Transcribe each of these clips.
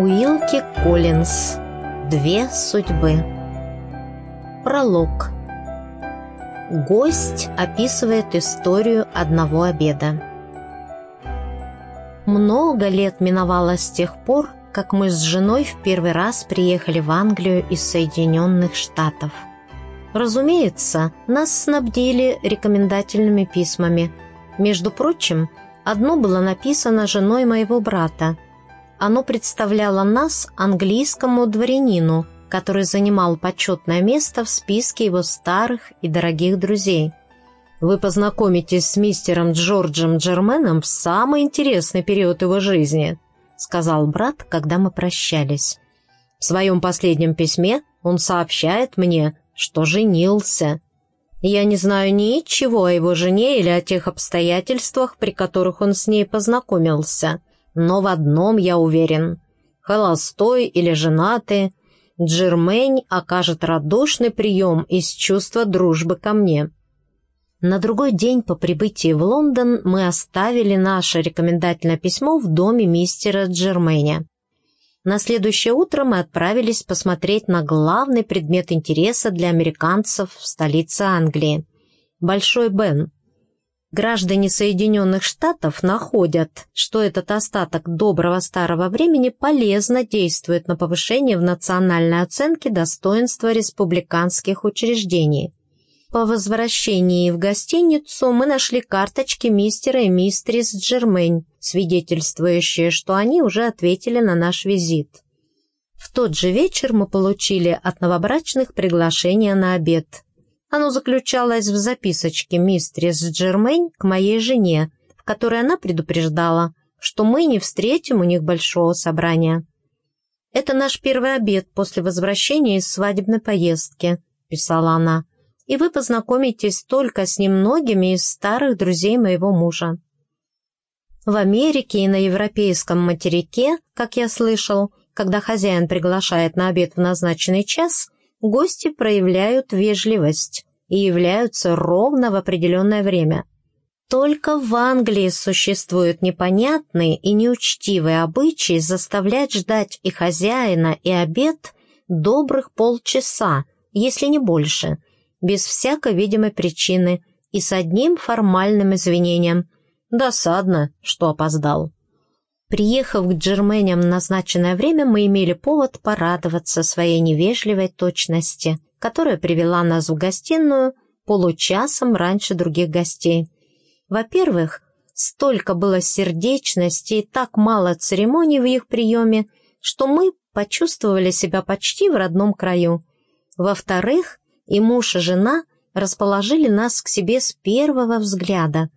Уилки Коллинз. Две судьбы. Пролог. Гость описывает историю одного обеда. Много лет миновало с тех пор, как мы с женой в первый раз приехали в Англию из Соединенных Штатов. Разумеется, нас снабдили рекомендательными письмами. Между прочим, одно было написано женой моего брата. Оно представляло нас английскому дворянину, который занимал почетное место в списке его старых и дорогих друзей. Вы познакомитесь с мистером Джорджем Джерменом в самый интересный период его жизни –— сказал брат, когда мы прощались. В своем последнем письме он сообщает мне, что женился. Я не знаю ничего о его жене или о тех обстоятельствах, при которых он с ней познакомился, но в одном я уверен. Холостой или женатый, Джермень окажет радушный прием из чувства дружбы ко мне. На другой день по прибытии в Лондон мы оставили наше рекомендательное письмо в доме мистера Джерменя. На следующее утро мы отправились посмотреть на главный предмет интереса для американцев в столице Англии – Большой Бен. Граждане Соединенных Штатов находят, что этот остаток доброго старого времени полезно действует на повышение в национальной оценке достоинства республиканских учреждений – по возвращении в гостиницу мы нашли карточки мистера и мистерис Джермейн, свидетельствующие, что они уже ответили на наш визит. В тот же вечер мы получили от новобрачных приглашение на обед. Оно заключалось в записочке мистерис Джермейн к моей жене, в которой она предупреждала, что мы не встретим у них большого собрания. «Это наш первый обед после возвращения из свадебной поездки», — писала она и вы познакомитесь только с немногими из старых друзей моего мужа. В Америке и на европейском материке, как я слышал, когда хозяин приглашает на обед в назначенный час, гости проявляют вежливость и являются ровно в определенное время. Только в Англии существует непонятный и неучтивый обычай заставлять ждать и хозяина, и обед добрых полчаса, если не больше – без всякой видимой причины и с одним формальным извинением. Досадно, что опоздал. Приехав к Джерменям в назначенное время, мы имели повод порадоваться своей невежливой точности, которая привела нас в гостиную получасом раньше других гостей. Во-первых, столько было сердечности и так мало церемоний в их приеме, что мы почувствовали себя почти в родном краю. Во-вторых, и муж и жена расположили нас к себе с первого взгляда.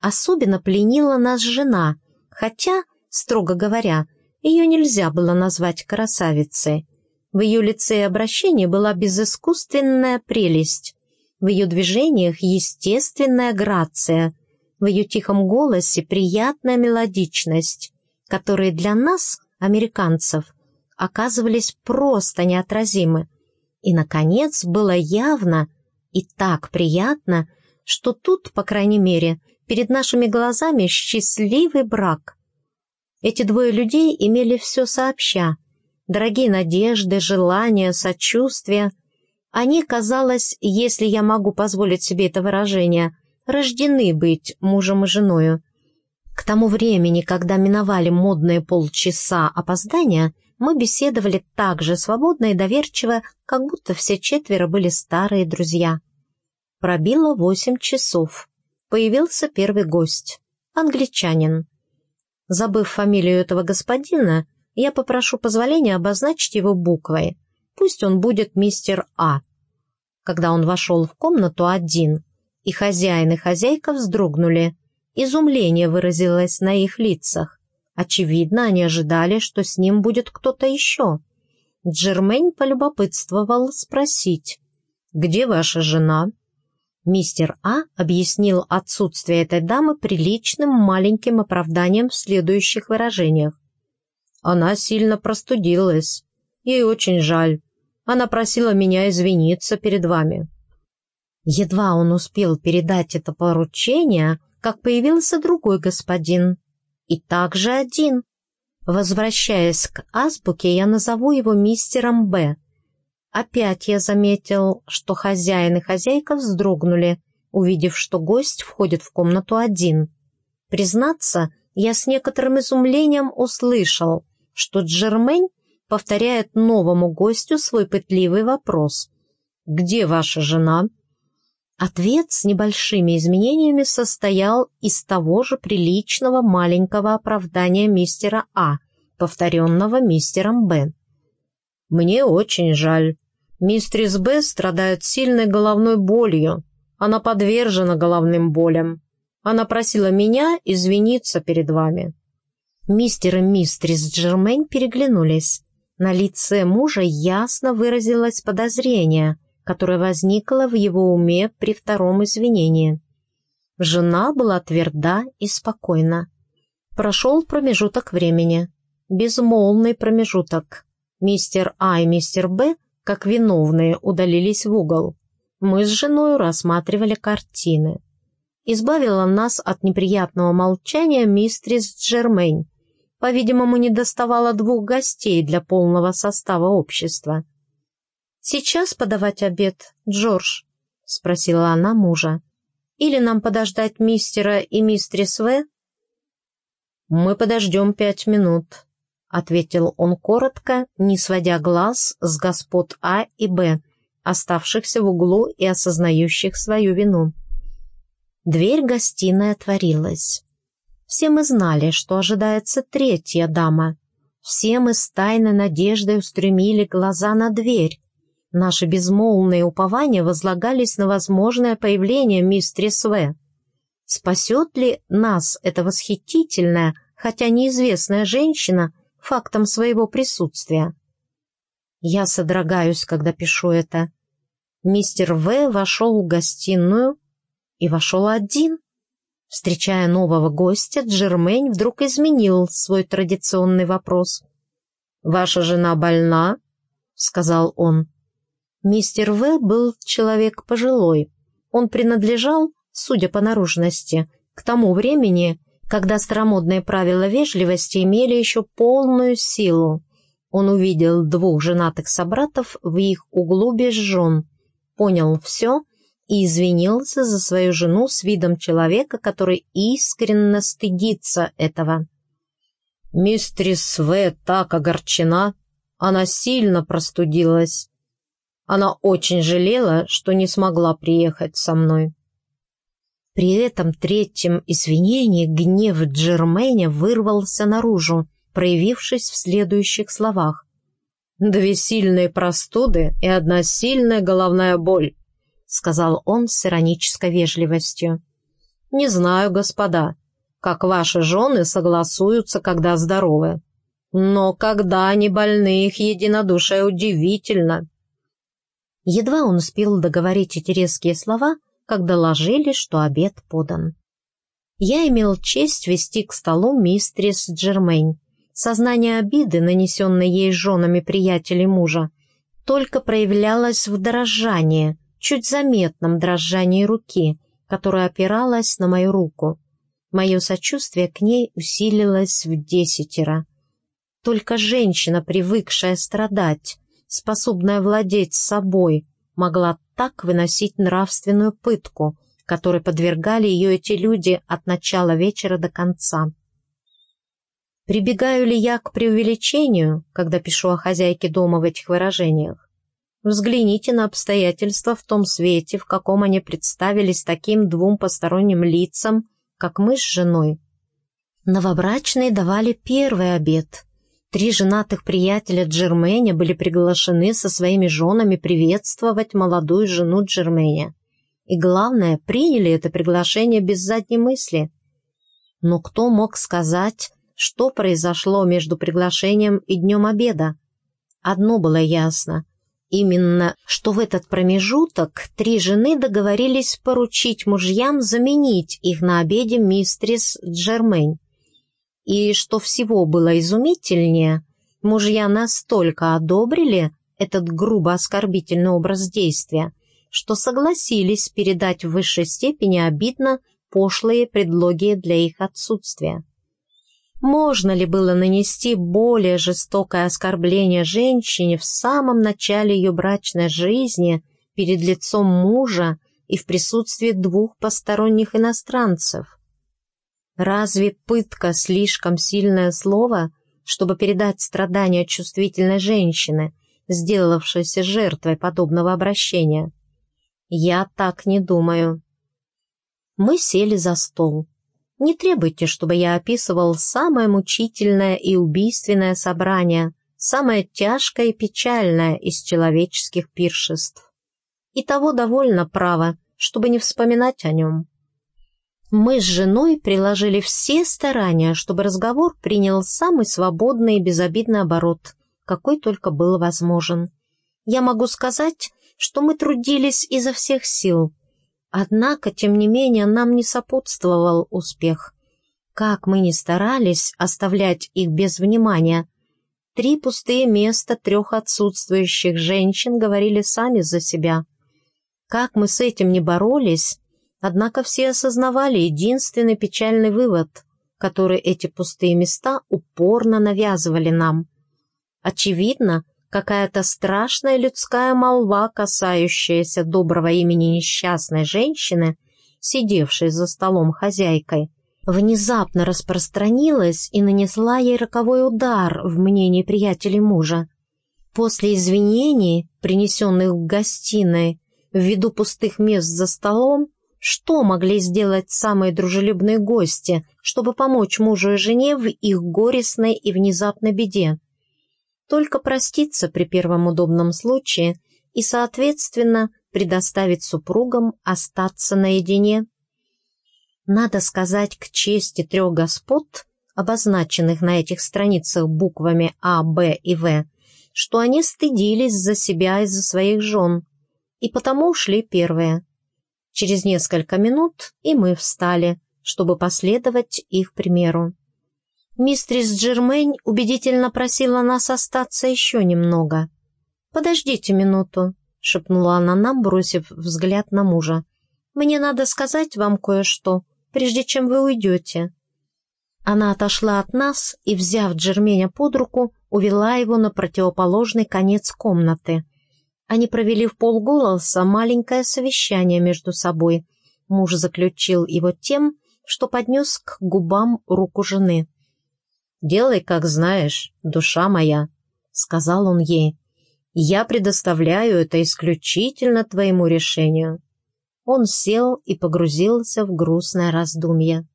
Особенно пленила нас жена, хотя, строго говоря, ее нельзя было назвать красавицей. В ее лице и обращении была безыскусственная прелесть, в ее движениях естественная грация, в ее тихом голосе приятная мелодичность, которые для нас, американцев, оказывались просто неотразимы. И, наконец, было явно и так приятно, что тут, по крайней мере, перед нашими глазами счастливый брак. Эти двое людей имели все сообща. Дорогие надежды, желания, сочувствия. Они, казалось, если я могу позволить себе это выражение, рождены быть мужем и женою. К тому времени, когда миновали модные полчаса опоздания, мы беседовали так же свободно и доверчиво, как будто все четверо были старые друзья. Пробило восемь часов. Появился первый гость — англичанин. Забыв фамилию этого господина, я попрошу позволения обозначить его буквой. Пусть он будет мистер А. Когда он вошел в комнату один, и хозяин и хозяйка вздрогнули, изумление выразилось на их лицах. Очевидно, они ожидали, что с ним будет кто-то еще. Джермейн полюбопытствовал спросить, «Где ваша жена?» Мистер А объяснил отсутствие этой дамы приличным маленьким оправданием в следующих выражениях. «Она сильно простудилась. Ей очень жаль. Она просила меня извиниться перед вами». Едва он успел передать это поручение, как появился другой господин, и также один. Возвращаясь к азбуке, я назову его мистером Б. Опять я заметил, что хозяин и хозяйка вздрогнули, увидев, что гость входит в комнату один. Признаться, я с некоторым изумлением услышал, что Джермень повторяет новому гостю свой пытливый вопрос. «Где ваша жена?» Ответ с небольшими изменениями состоял из того же приличного маленького оправдания мистера А, повторенного мистером Б. «Мне очень жаль. Мистерис Б страдает сильной головной болью. Она подвержена головным болям. Она просила меня извиниться перед вами». Мистер и мистерис Джермейн переглянулись. На лице мужа ясно выразилось подозрение – которое возникло в его уме при втором извинении. Жена была тверда и спокойна. Прошел промежуток времени. Безмолвный промежуток. Мистер А и мистер Б, как виновные, удалились в угол. Мы с женой рассматривали картины. Избавила нас от неприятного молчания мистрис Джермейн. По-видимому, не доставало двух гостей для полного состава общества. «Сейчас подавать обед, Джордж?» — спросила она мужа. «Или нам подождать мистера и мистрис В?» «Мы подождем пять минут», — ответил он коротко, не сводя глаз с господ А и Б, оставшихся в углу и осознающих свою вину. Дверь гостиной отворилась. Все мы знали, что ожидается третья дама. Все мы с тайной надеждой устремили глаза на дверь, Наши безмолвные упования возлагались на возможное появление мистерис В. Спасет ли нас эта восхитительная, хотя неизвестная женщина фактом своего присутствия? Я содрогаюсь, когда пишу это. Мистер В. вошел в гостиную и вошел один. Встречая нового гостя, Джермейн вдруг изменил свой традиционный вопрос. «Ваша жена больна?» — сказал он. Мистер В. был человек пожилой. Он принадлежал, судя по наружности, к тому времени, когда старомодные правила вежливости имели еще полную силу. Он увидел двух женатых собратов в их углу без жен, понял все и извинился за свою жену с видом человека, который искренне стыдится этого. «Мистрис В. так огорчена, она сильно простудилась. Она очень жалела, что не смогла приехать со мной. При этом третьем извинении гнев Джермейня вырвался наружу, проявившись в следующих словах. «Две сильные простуды и одна сильная головная боль», сказал он с иронической вежливостью. «Не знаю, господа, как ваши жены согласуются, когда здоровы. Но когда они больны, их единодушие удивительно. Едва он успел договорить эти резкие слова, как доложили, что обед подан. Я имел честь вести к столу мистрис Джермейн. Сознание обиды, нанесенной ей женами приятелей мужа, только проявлялось в дрожании, чуть заметном дрожании руки, которая опиралась на мою руку. Мое сочувствие к ней усилилось в десятеро. Только женщина, привыкшая страдать, способная владеть собой, могла так выносить нравственную пытку, которой подвергали ее эти люди от начала вечера до конца. Прибегаю ли я к преувеличению, когда пишу о хозяйке дома в этих выражениях? Взгляните на обстоятельства в том свете, в каком они представились таким двум посторонним лицам, как мы с женой. Новобрачные давали первый обед, Три женатых приятеля Джерменя были приглашены со своими женами приветствовать молодую жену Джерменя. И главное, приняли это приглашение без задней мысли. Но кто мог сказать, что произошло между приглашением и днем обеда? Одно было ясно. Именно, что в этот промежуток три жены договорились поручить мужьям заменить их на обеде мистрис Джермень. И что всего было изумительнее, мужья настолько одобрили этот грубо оскорбительный образ действия, что согласились передать в высшей степени обидно пошлые предлоги для их отсутствия. Можно ли было нанести более жестокое оскорбление женщине в самом начале ее брачной жизни перед лицом мужа и в присутствии двух посторонних иностранцев? Разве пытка слишком сильное слово, чтобы передать страдания чувствительной женщины, сделавшейся жертвой подобного обращения? Я так не думаю. Мы сели за стол. Не требуйте, чтобы я описывал самое мучительное и убийственное собрание, самое тяжкое и печальное из человеческих пиршеств. И того довольно право, чтобы не вспоминать о нем. Мы с женой приложили все старания, чтобы разговор принял самый свободный и безобидный оборот, какой только был возможен. Я могу сказать, что мы трудились изо всех сил, Однако, тем не менее, нам не сопутствовал успех. Как мы ни старались оставлять их без внимания, три пустые места трех отсутствующих женщин говорили сами за себя. Как мы с этим не боролись, однако все осознавали единственный печальный вывод, который эти пустые места упорно навязывали нам. Очевидно, какая-то страшная людская молва, касающаяся доброго имени несчастной женщины, сидевшей за столом хозяйкой, внезапно распространилась и нанесла ей роковой удар в мнении приятелей мужа. После извинений, принесенных в гостиной, ввиду пустых мест за столом, что могли сделать самые дружелюбные гости, чтобы помочь мужу и жене в их горестной и внезапной беде? только проститься при первом удобном случае и, соответственно, предоставить супругам остаться наедине. Надо сказать к чести трех господ, обозначенных на этих страницах буквами А, Б и В, что они стыдились за себя и за своих жен, и потому ушли первые. Через несколько минут и мы встали, чтобы последовать их примеру. Мистрис Джермейн убедительно просила нас остаться еще немного. «Подождите минуту», — шепнула она нам, бросив взгляд на мужа. «Мне надо сказать вам кое-что, прежде чем вы уйдете». Она отошла от нас и, взяв Джерменя под руку, увела его на противоположный конец комнаты. Они провели в полголоса маленькое совещание между собой. Муж заключил его тем, что поднес к губам руку жены. «Делай, как знаешь, душа моя», — сказал он ей. «Я предоставляю это исключительно твоему решению». Он сел и погрузился в грустное раздумье.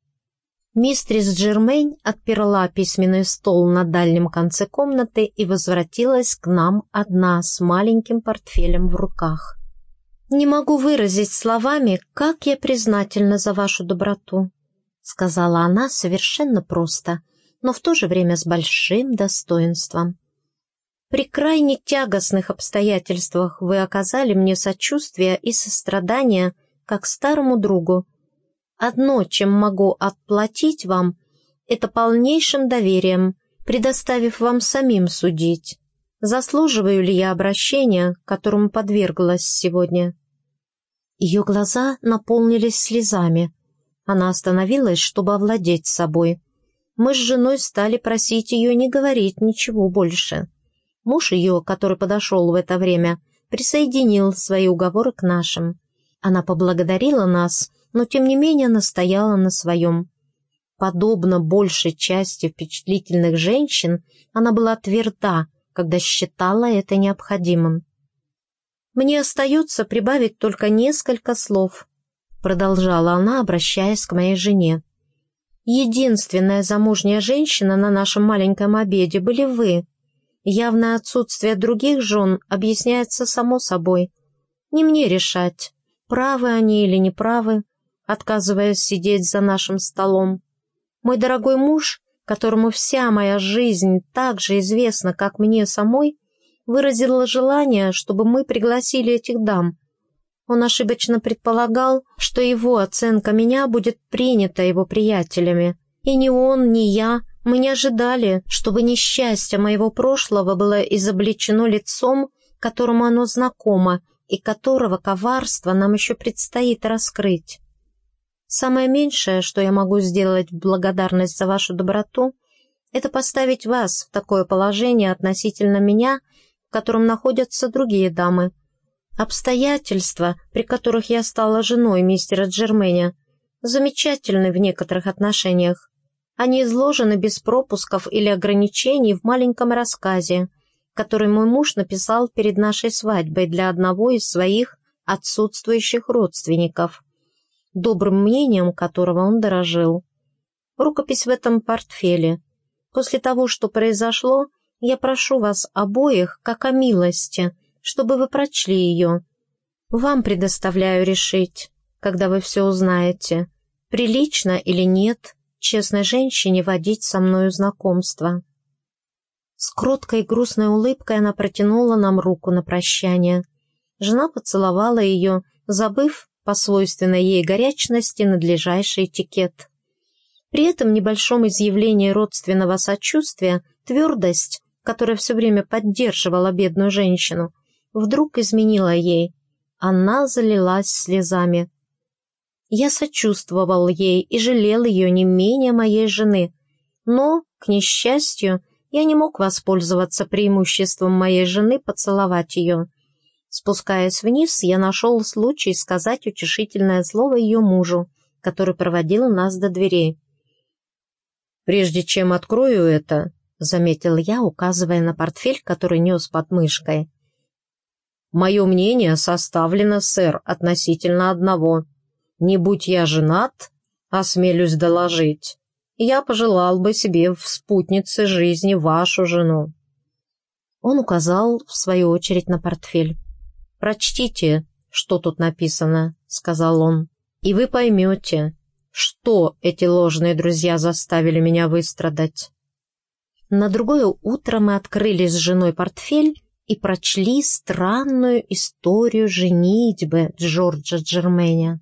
Мистрис Джермейн отперла письменный стол на дальнем конце комнаты и возвратилась к нам одна с маленьким портфелем в руках. «Не могу выразить словами, как я признательна за вашу доброту», — сказала она совершенно просто — но в то же время с большим достоинством. При крайне тягостных обстоятельствах вы оказали мне сочувствие и сострадание, как старому другу. Одно, чем могу отплатить вам, это полнейшим доверием, предоставив вам самим судить, заслуживаю ли я обращения, которому подверглась сегодня. Ее глаза наполнились слезами. Она остановилась, чтобы овладеть собой мы с женой стали просить ее не говорить ничего больше. Муж ее, который подошел в это время, присоединил свои уговоры к нашим. Она поблагодарила нас, но тем не менее настояла на своем. Подобно большей части впечатлительных женщин, она была тверда, когда считала это необходимым. «Мне остается прибавить только несколько слов», продолжала она, обращаясь к моей жене. Единственная замужняя женщина на нашем маленьком обеде были вы. Явное отсутствие других жен объясняется само собой. Не мне решать, правы они или неправы, отказываясь сидеть за нашим столом. Мой дорогой муж, которому вся моя жизнь так же известна, как мне самой, выразил желание, чтобы мы пригласили этих дам, он ошибочно предполагал, что его оценка меня будет принята его приятелями. И ни он, ни я, мы не ожидали, чтобы несчастье моего прошлого было изобличено лицом, которому оно знакомо, и которого коварство нам еще предстоит раскрыть. Самое меньшее, что я могу сделать в благодарность за вашу доброту, это поставить вас в такое положение относительно меня, в котором находятся другие дамы. Обстоятельства, при которых я стала женой мистера Джерменя, замечательны в некоторых отношениях. Они изложены без пропусков или ограничений в маленьком рассказе, который мой муж написал перед нашей свадьбой для одного из своих отсутствующих родственников, добрым мнением которого он дорожил. Рукопись в этом портфеле. После того, что произошло, я прошу вас обоих, как о милости, чтобы вы прочли ее. Вам предоставляю решить, когда вы все узнаете, прилично или нет честной женщине водить со мною знакомство. С кроткой грустной улыбкой она протянула нам руку на прощание. Жена поцеловала ее, забыв по свойственной ей горячности надлежащий этикет. При этом небольшом изъявлении родственного сочувствия твердость, которая все время поддерживала бедную женщину, вдруг изменила ей. Она залилась слезами. Я сочувствовал ей и жалел ее не менее моей жены, но, к несчастью, я не мог воспользоваться преимуществом моей жены поцеловать ее. Спускаясь вниз, я нашел случай сказать утешительное слово ее мужу, который проводил нас до дверей. «Прежде чем открою это», — заметил я, указывая на портфель, который нес под мышкой. «Мое мнение составлено, сэр, относительно одного. Не будь я женат, осмелюсь доложить, я пожелал бы себе в спутнице жизни вашу жену». Он указал, в свою очередь, на портфель. «Прочтите, что тут написано», — сказал он, — «и вы поймете, что эти ложные друзья заставили меня выстрадать». На другое утро мы открыли с женой портфель и прочли странную историю женитьбы Джорджа Джерменя.